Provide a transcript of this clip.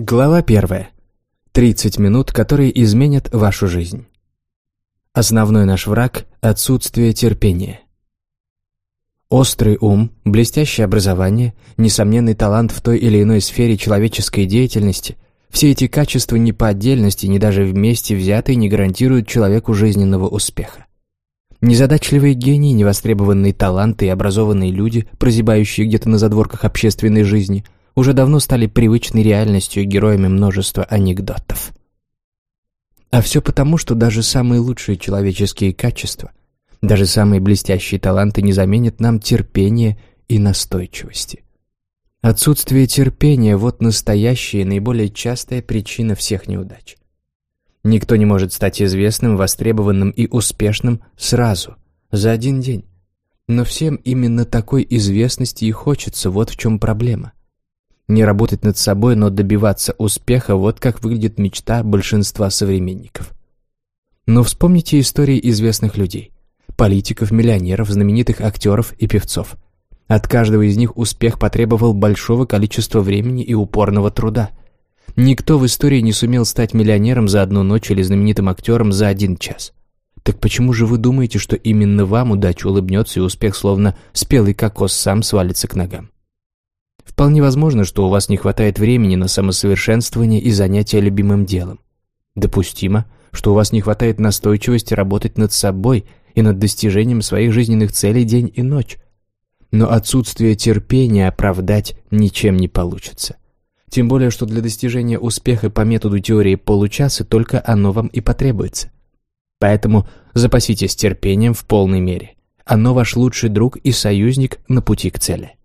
Глава первая. 30 минут, которые изменят вашу жизнь. Основной наш враг – отсутствие терпения. Острый ум, блестящее образование, несомненный талант в той или иной сфере человеческой деятельности – все эти качества ни по отдельности, ни даже вместе взятые не гарантируют человеку жизненного успеха. Незадачливые гении, невостребованные таланты и образованные люди, прозябающие где-то на задворках общественной жизни – уже давно стали привычной реальностью и героями множества анекдотов. А все потому, что даже самые лучшие человеческие качества, даже самые блестящие таланты не заменят нам терпения и настойчивости. Отсутствие терпения – вот настоящая и наиболее частая причина всех неудач. Никто не может стать известным, востребованным и успешным сразу, за один день. Но всем именно такой известности и хочется, вот в чем проблема. Не работать над собой, но добиваться успеха – вот как выглядит мечта большинства современников. Но вспомните истории известных людей. Политиков, миллионеров, знаменитых актеров и певцов. От каждого из них успех потребовал большого количества времени и упорного труда. Никто в истории не сумел стать миллионером за одну ночь или знаменитым актером за один час. Так почему же вы думаете, что именно вам удача улыбнется и успех, словно спелый кокос, сам свалится к ногам? Вполне возможно, что у вас не хватает времени на самосовершенствование и занятия любимым делом. Допустимо, что у вас не хватает настойчивости работать над собой и над достижением своих жизненных целей день и ночь. Но отсутствие терпения оправдать ничем не получится. Тем более, что для достижения успеха по методу теории получаса только оно вам и потребуется. Поэтому запаситесь терпением в полной мере. Оно ваш лучший друг и союзник на пути к цели.